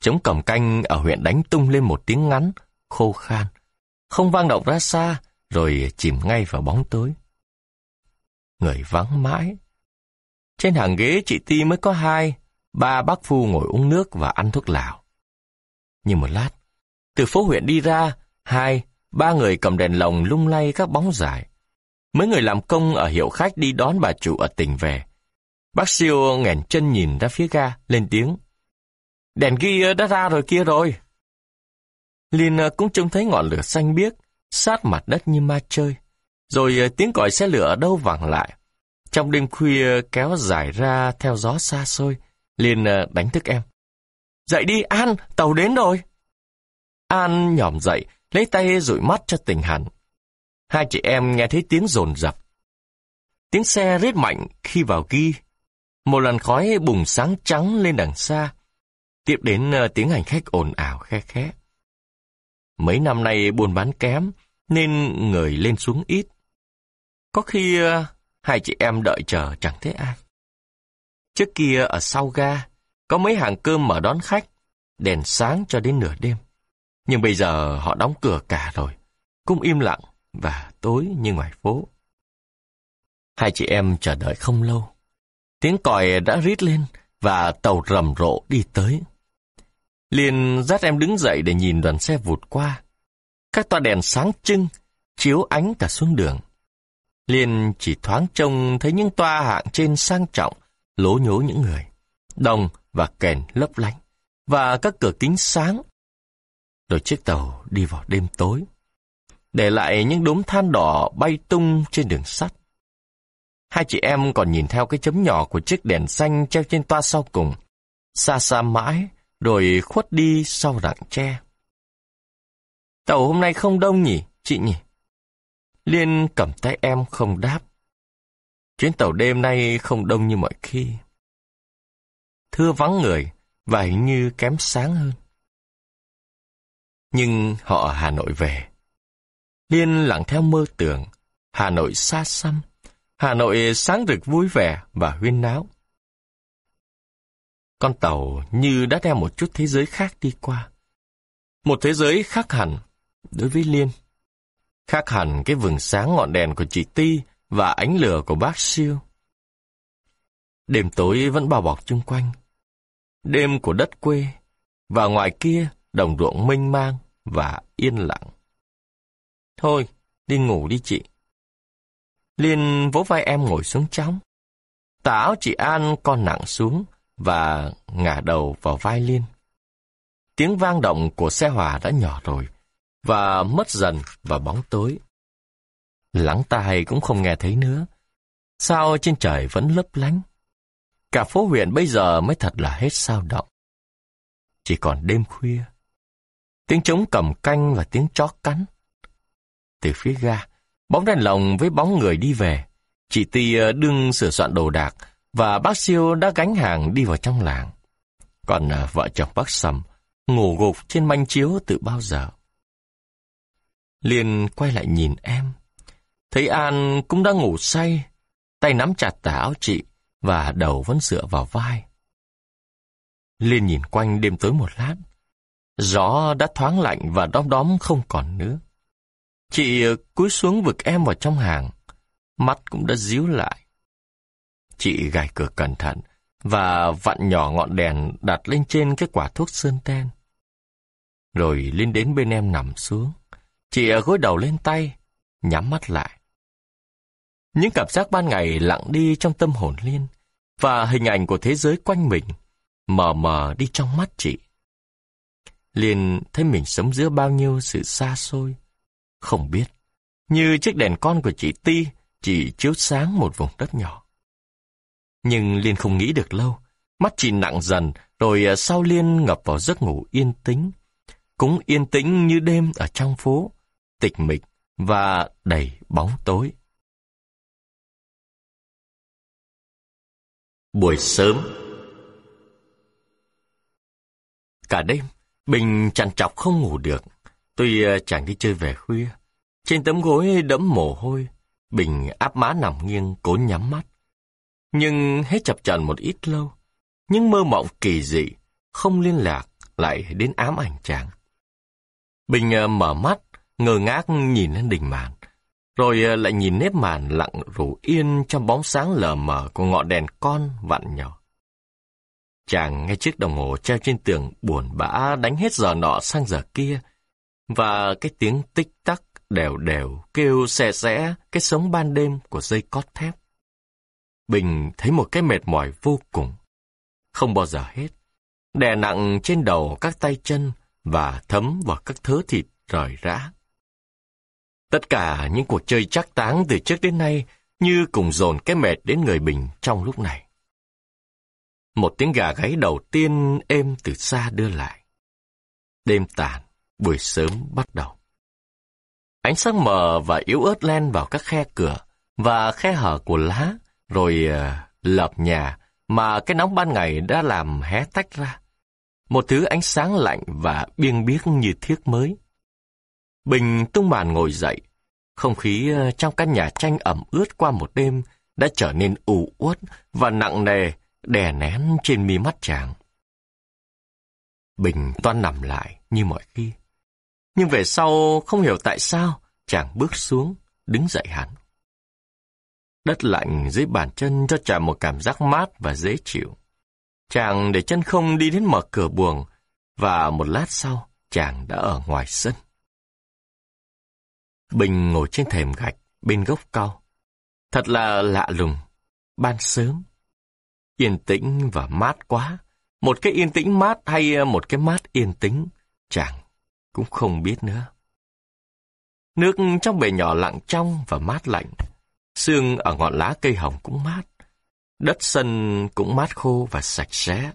Trống cầm canh ở huyện đánh tung lên một tiếng ngắn, khô khan. Không vang động ra xa, rồi chìm ngay vào bóng tối. người vắng mãi. Trên hàng ghế chị Ti mới có hai, ba bác phu ngồi uống nước và ăn thuốc lào. Nhưng một lát, từ phố huyện đi ra, hai, ba người cầm đèn lồng lung lay các bóng dài. Mấy người làm công ở hiệu khách đi đón bà chủ ở tỉnh về. Bác siêu nghẹn chân nhìn ra phía ga, lên tiếng. Đèn ghi đã ra rồi kia rồi. Liên cũng trông thấy ngọn lửa xanh biếc, sát mặt đất như ma chơi. Rồi ờ, tiếng còi xe lửa đâu vẳng lại. Trong đêm khuya kéo dài ra theo gió xa xôi, liền ờ, đánh thức em. Dậy đi, An, tàu đến rồi. An nhòm dậy, lấy tay dụi mắt cho tỉnh hẳn. Hai chị em nghe thấy tiếng rồn rập. Tiếng xe rít mạnh khi vào ghi. Một làn khói bùng sáng trắng lên đằng xa. Tiếp đến ờ, tiếng hành khách ồn ào khe khẽ. Mấy năm nay buôn bán kém, nên người lên xuống ít. Có khi ờ, hai chị em đợi chờ chẳng thấy ai. Trước kia ở sau ga, có mấy hàng cơm mở đón khách, đèn sáng cho đến nửa đêm. Nhưng bây giờ họ đóng cửa cả rồi, cũng im lặng và tối như ngoài phố. Hai chị em chờ đợi không lâu. Tiếng còi đã rít lên và tàu rầm rộ đi tới. Liền dắt em đứng dậy để nhìn đoàn xe vụt qua. Các toa đèn sáng trưng, chiếu ánh cả xuống đường. Liên chỉ thoáng trông thấy những toa hạng trên sang trọng, lố nhố những người. Đồng và kèn lấp lánh, và các cửa kính sáng. Rồi chiếc tàu đi vào đêm tối, để lại những đốm than đỏ bay tung trên đường sắt. Hai chị em còn nhìn theo cái chấm nhỏ của chiếc đèn xanh treo trên toa sau cùng, xa xa mãi, rồi khuất đi sau rặng tre. Tàu hôm nay không đông nhỉ, chị nhỉ? Liên cầm tay em không đáp. Chuyến tàu đêm nay không đông như mọi khi. Thưa vắng người và hình như kém sáng hơn. Nhưng họ ở Hà Nội về. Liên lặng theo mơ tưởng, Hà Nội xa xăm, Hà Nội sáng rực vui vẻ và huyên náo. Con tàu như đã theo một chút thế giới khác đi qua. Một thế giới khác hẳn đối với Liên. Khác hẳn cái vừng sáng ngọn đèn của chị Ti và ánh lửa của bác siêu. Đêm tối vẫn bao bọc chung quanh. Đêm của đất quê, và ngoài kia đồng ruộng mênh mang và yên lặng. Thôi, đi ngủ đi chị. Liên vỗ vai em ngồi xuống chóng. Tả áo chị An con nặng xuống và ngả đầu vào vai Liên. Tiếng vang động của xe hỏa đã nhỏ rồi và mất dần vào bóng tối. Lắng tai cũng không nghe thấy nữa. Sao trên trời vẫn lấp lánh. Cả phố huyện bây giờ mới thật là hết sao động. Chỉ còn đêm khuya. Tiếng trống cầm canh và tiếng chó cắn. Từ phía ga, bóng đèn lồng với bóng người đi về. Chị Ti đương sửa soạn đồ đạc và bác siêu đã gánh hàng đi vào trong làng. Còn à, vợ chồng bác Sầm ngủ gục trên manh chiếu từ bao giờ. Liền quay lại nhìn em. Thấy An cũng đã ngủ say, tay nắm chặt tà áo chị và đầu vẫn dựa vào vai. Liên nhìn quanh đêm tối một lát. Gió đã thoáng lạnh và đóm đóm không còn nữa. Chị à, cúi xuống vực em vào trong hàng. Mắt cũng đã díu lại. Chị gài cửa cẩn thận và vặn nhỏ ngọn đèn đặt lên trên cái quả thuốc sơn ten. Rồi lên đến bên em nằm xuống. Chị à, gối đầu lên tay, nhắm mắt lại. Những cảm giác ban ngày lặng đi trong tâm hồn Liên, và hình ảnh của thế giới quanh mình mờ mờ đi trong mắt chị. Liên thấy mình sống giữa bao nhiêu sự xa xôi, không biết, như chiếc đèn con của chị Ti chỉ chiếu sáng một vùng đất nhỏ. Nhưng Liên không nghĩ được lâu, mắt chỉ nặng dần, rồi à, sau Liên ngập vào giấc ngủ yên tĩnh, cũng yên tĩnh như đêm ở trong phố, tịch mịch và đầy bóng tối. Buổi sớm Cả đêm, Bình chằn chọc không ngủ được. Tuy chẳng chàng đi chơi về khuya, trên tấm gối đẫm mồ hôi, Bình áp má nằm nghiêng cố nhắm mắt. Nhưng hết chập chờn một ít lâu, những mơ mộng kỳ dị, không liên lạc lại đến ám ảnh chàng. Bình ờ, mở mắt, ngơ ngác nhìn lên đỉnh màn. rồi ờ, lại nhìn nếp màn lặng rủ yên trong bóng sáng lờ mờ của ngọn đèn con vặn nhỏ. Chàng nghe chiếc đồng hồ treo trên tường buồn bã đánh hết giờ nọ sang giờ kia, và cái tiếng tích tắc đều đều kêu xè xẽ cái sống ban đêm của dây cót thép. Bình thấy một cái mệt mỏi vô cùng. Không bao giờ hết. Đè nặng trên đầu các tay chân và thấm vào các thớ thịt rời rã. Tất cả những cuộc chơi chắc táng từ trước đến nay như cùng dồn cái mệt đến người Bình trong lúc này. Một tiếng gà gáy đầu tiên êm từ xa đưa lại. Đêm tàn, buổi sớm bắt đầu. Ánh sáng mờ và yếu ớt len vào các khe cửa và khe hở của lá, rồi uh, lợp nhà mà cái nóng ban ngày đã làm hé tách ra. Một thứ ánh sáng lạnh và biêng biếc như thiết mới. Bình tung màn ngồi dậy. Không khí ờ, trong căn nhà tranh ẩm ướt qua một đêm đã trở nên ủ uất và nặng nề, đè nén trên mi mắt chàng. Bình toan nằm lại như mọi khi. Nhưng về sau không hiểu tại sao chàng bước xuống, đứng dậy hẳn. Đất lạnh dưới bàn chân cho chàng một cảm giác mát và dễ chịu. Chàng để chân không đi đến mở cửa buồng, và một lát sau, chàng đã ở ngoài sân. Bình ngồi trên thềm gạch, bên gốc cau. Thật là lạ lùng, ban sớm. Yên tĩnh và mát quá. Một cái yên tĩnh mát hay một cái mát yên tĩnh, chàng cũng không biết nữa. Nước trong bể nhỏ lặng trong và mát lạnh. Sương ở ngọn lá cây hồng cũng mát. Đất sân cũng mát khô và sạch sẽ.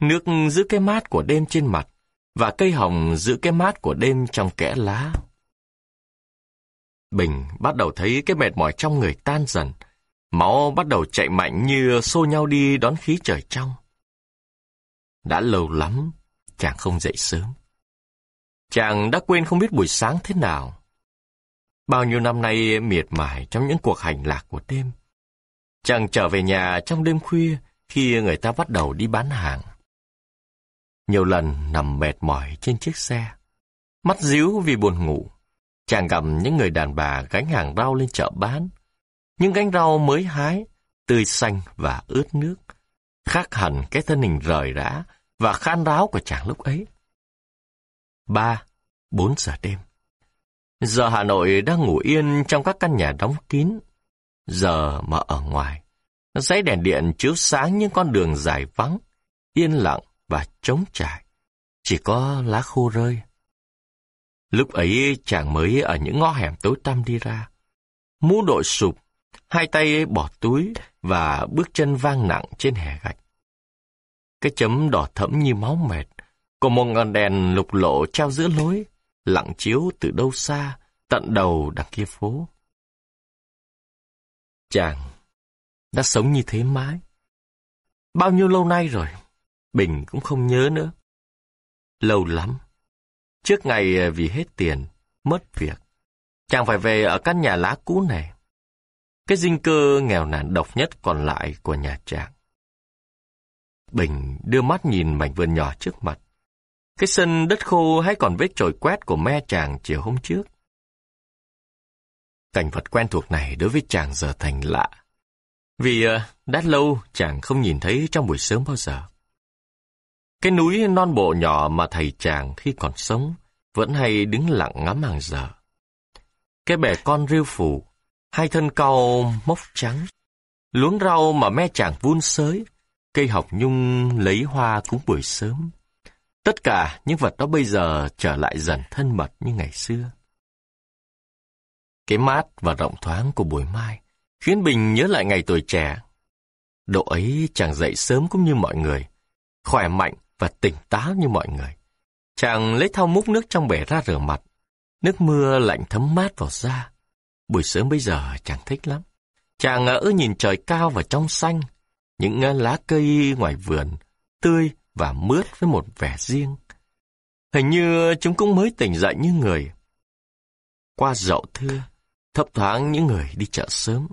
Nước giữ cái mát của đêm trên mặt và cây hồng giữ cái mát của đêm trong kẽ lá. Bình bắt đầu thấy cái mệt mỏi trong người tan dần. Máu bắt đầu chạy mạnh như xô nhau đi đón khí trời trong. Đã lâu lắm, chàng không dậy sớm. Chàng đã quên không biết buổi sáng thế nào. Bao nhiêu năm nay miệt mài trong những cuộc hành lạc của đêm. Chàng trở về nhà trong đêm khuya khi người ta bắt đầu đi bán hàng. Nhiều lần nằm mệt mỏi trên chiếc xe. Mắt díu vì buồn ngủ. Chàng gặp những người đàn bà gánh hàng rau lên chợ bán. Những gánh rau mới hái, tươi xanh và ướt nước. Khác hẳn cái thân hình rời rã và khan ráo của chàng lúc ấy. Ba, bốn giờ đêm. Giờ Hà Nội đang ngủ yên trong các căn nhà đóng kín. Giờ mà ở ngoài, dãy đèn điện chiếu sáng những con đường dài vắng, yên lặng và trống trải. Chỉ có lá khô rơi. Lúc ấy chàng mới ở những ngõ hẻm tối tăm đi ra. Mũ đội sụp, hai tay bỏ túi và bước chân vang nặng trên hè gạch. Cái chấm đỏ thẫm như máu mệt, của một ngọn đèn lục lộ treo giữa lối, lặng chiếu từ đâu xa, tận đầu đằng kia phố. Chàng đã sống như thế mãi. Bao nhiêu lâu nay rồi, Bình cũng không nhớ nữa. Lâu lắm. Trước ngày à, vì hết tiền, mất việc, chàng phải về ở căn nhà lá cũ này. Cái dinh cơ nghèo nàn độc nhất còn lại của nhà chàng. Bình đưa mắt nhìn mảnh vườn nhỏ trước mặt. Cái sân đất khô hay còn vết trồi quét của me chàng chiều hôm trước. Cảnh vật quen thuộc này đối với chàng giờ thành lạ. Vì ờ, đã lâu chàng không nhìn thấy trong buổi sớm bao giờ. Cái núi non bộ nhỏ mà thầy chàng khi còn sống vẫn hay đứng lặng ngắm hàng giờ. Cái bè con rêu phủ, hai thân cau mốc trắng, luống rau mà me chàng vun sới, cây học nhung lấy hoa cúng buổi sớm. Tất cả những vật đó bây giờ trở lại dần thân mật như ngày xưa. Cái mát và rộng thoáng của buổi mai khiến Bình nhớ lại ngày tuổi trẻ. Độ ấy chàng dậy sớm cũng như mọi người, khỏe mạnh và tỉnh táo như mọi người. Chàng lấy thau múc nước trong bể ra rửa mặt. Nước mưa lạnh thấm mát vào da. Buổi sớm bây giờ chàng thích lắm. Chàng ngỡ nhìn trời cao và trong xanh. Những lá cây ngoài vườn, tươi và mướt với một vẻ riêng. Hình như chúng cũng mới tỉnh dậy như người. Qua dậu thưa, thấp thoáng những người đi chợ sớm.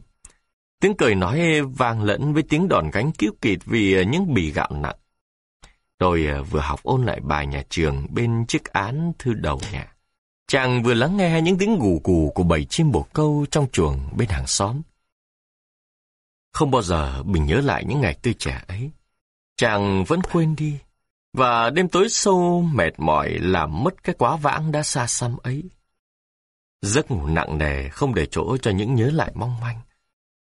Tiếng cười nói vang lẫn với tiếng đòn gánh cứu kịt vì những bì gạo nặng. Tôi ờ, vừa học ôn lại bài nhà trường bên chiếc án thư đầu nhà. Chàng vừa lắng nghe những tiếng gù gù của bầy chim bồ câu trong chuồng bên hàng xóm. Không bao giờ Bình nhớ lại những ngày tươi trẻ ấy. Chàng vẫn quên đi. Và đêm tối sâu mệt mỏi làm mất cái quá vãng đã xa xăm ấy. Giấc ngủ nặng nề không để chỗ cho những nhớ lại mong manh.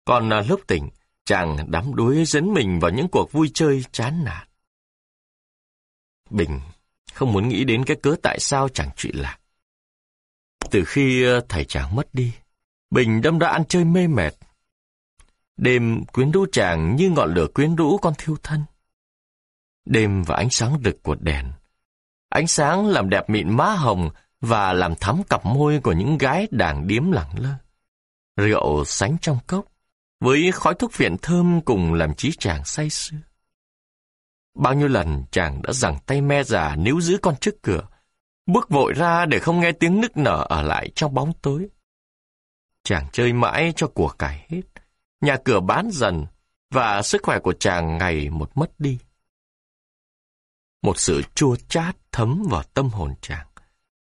Còn à, lúc tỉnh, chàng đắm đuối dẫn mình vào những cuộc vui chơi chán nản. Bình không muốn nghĩ đến cái cớ tại sao chàng trụy lạc. Từ khi à, thầy chàng mất đi, Bình đâm đã ăn chơi mê mệt. Đêm quyến rũ chàng như ngọn lửa quyến rũ con thiêu thân. Đêm và ánh sáng rực của đèn. Ánh sáng làm đẹp mịn má hồng và làm thắm cặp môi của những gái đàng điếm lẳng lơ. Rượu sánh trong cốc, với khói thuốc viện thơm cùng làm trí chàng say sưa. Bao nhiêu lần chàng đã giằng tay me già níu giữ con trước cửa, bước vội ra để không nghe tiếng nức nở ở lại trong bóng tối. Chàng chơi mãi cho của cải hết, nhà cửa bán dần, và sức khỏe của chàng ngày một mất đi. Một sự chua chát thấm vào tâm hồn chàng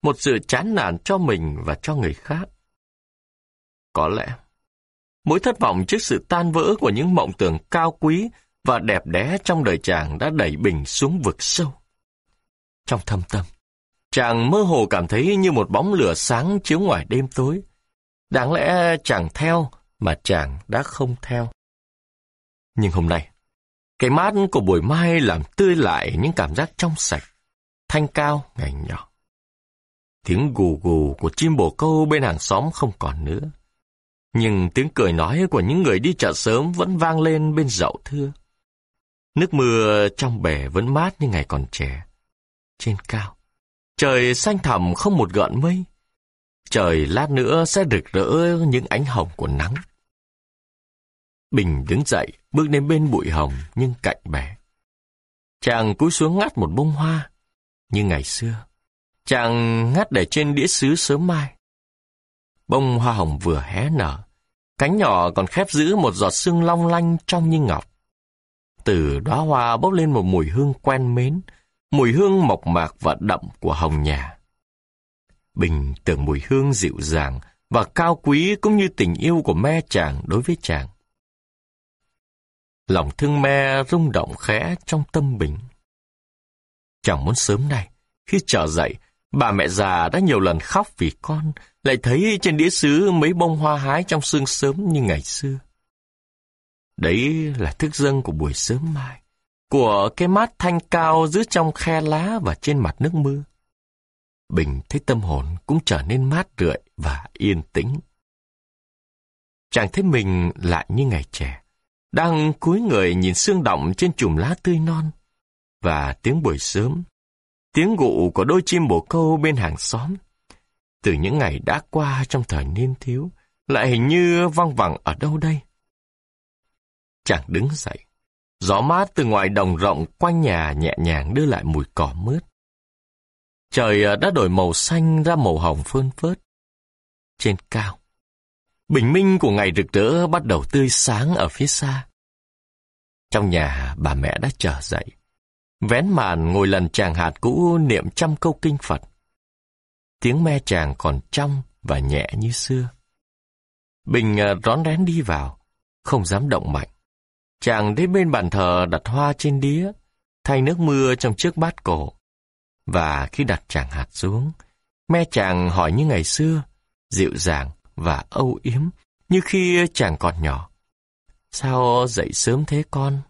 một sự chán nản cho mình và cho người khác. Có lẽ, mối thất vọng trước sự tan vỡ của những mộng tưởng cao quý và đẹp đẽ trong đời chàng đã đẩy Bình xuống vực sâu. Trong thâm tâm, chàng mơ hồ cảm thấy như một bóng lửa sáng chiếu ngoài đêm tối. Đáng lẽ chàng theo mà chàng đã không theo. Nhưng hôm nay, cái mát của buổi mai làm tươi lại những cảm giác trong sạch, thanh cao ngày nhỏ. Tiếng gù gù của chim bồ câu bên hàng xóm không còn nữa. Nhưng tiếng cười nói của những người đi chợ sớm vẫn vang lên bên dậu thưa. Nước mưa trong bể vẫn mát như ngày còn trẻ. Trên cao, trời xanh thẳm không một gợn mây. Trời lát nữa sẽ rực rỡ những ánh hồng của nắng. Bình đứng dậy, bước đến bên bụi hồng nhưng cạnh bể. Chàng cúi xuống ngắt một bông hoa, như ngày xưa. Chàng ngắt để trên đĩa sứ sớm mai. Bông hoa hồng vừa hé nở, cánh nhỏ còn khép giữ một giọt sương long lanh trong như ngọc. Từ đóa hoa bốc lên một mùi hương quen mến, mùi hương mộc mạc và đậm của hồng nhà. Bình tưởng mùi hương dịu dàng và cao quý cũng như tình yêu của me chàng đối với chàng. Lòng thương me rung động khẽ trong tâm Bình. chẳng muốn sớm nay, khi trở dậy, Bà mẹ già đã nhiều lần khóc vì con, lại thấy trên đĩa sứ mấy bông hoa hái trong sương sớm như ngày xưa. Đấy là thức dâng của buổi sớm mai, của cái mát thanh cao giữa trong khe lá và trên mặt nước mưa. Bình thấy tâm hồn cũng trở nên mát rượi và yên tĩnh. Chàng thấy mình lại như ngày trẻ, đang cúi người nhìn sương động trên chùm lá tươi non, và tiếng buổi sớm tiếng gụ của đôi chim bồ câu bên hàng xóm. Từ những ngày đã qua trong thời niên thiếu, lại hình như văng vẳng ở đâu đây. Chàng đứng dậy, gió mát từ ngoài đồng rộng quanh nhà nhẹ nhàng đưa lại mùi cỏ mướt. Trời ờ, đã đổi màu xanh ra màu hồng phơn phớt. Trên cao, bình minh của ngày rực rỡ bắt đầu tươi sáng ở phía xa. Trong nhà, bà mẹ đã trở dậy Vén màn ngồi lần chàng hạt cũ niệm trăm câu kinh Phật. Tiếng me chàng còn trong và nhẹ như xưa. Bình à, rón rén đi vào, không dám động mạnh. Chàng đến bên bàn thờ đặt hoa trên đĩa, thay nước mưa trong chiếc bát cổ. Và khi đặt chàng hạt xuống, me chàng hỏi như ngày xưa, dịu dàng và âu yếm như khi chàng còn nhỏ. Sao dậy sớm thế con?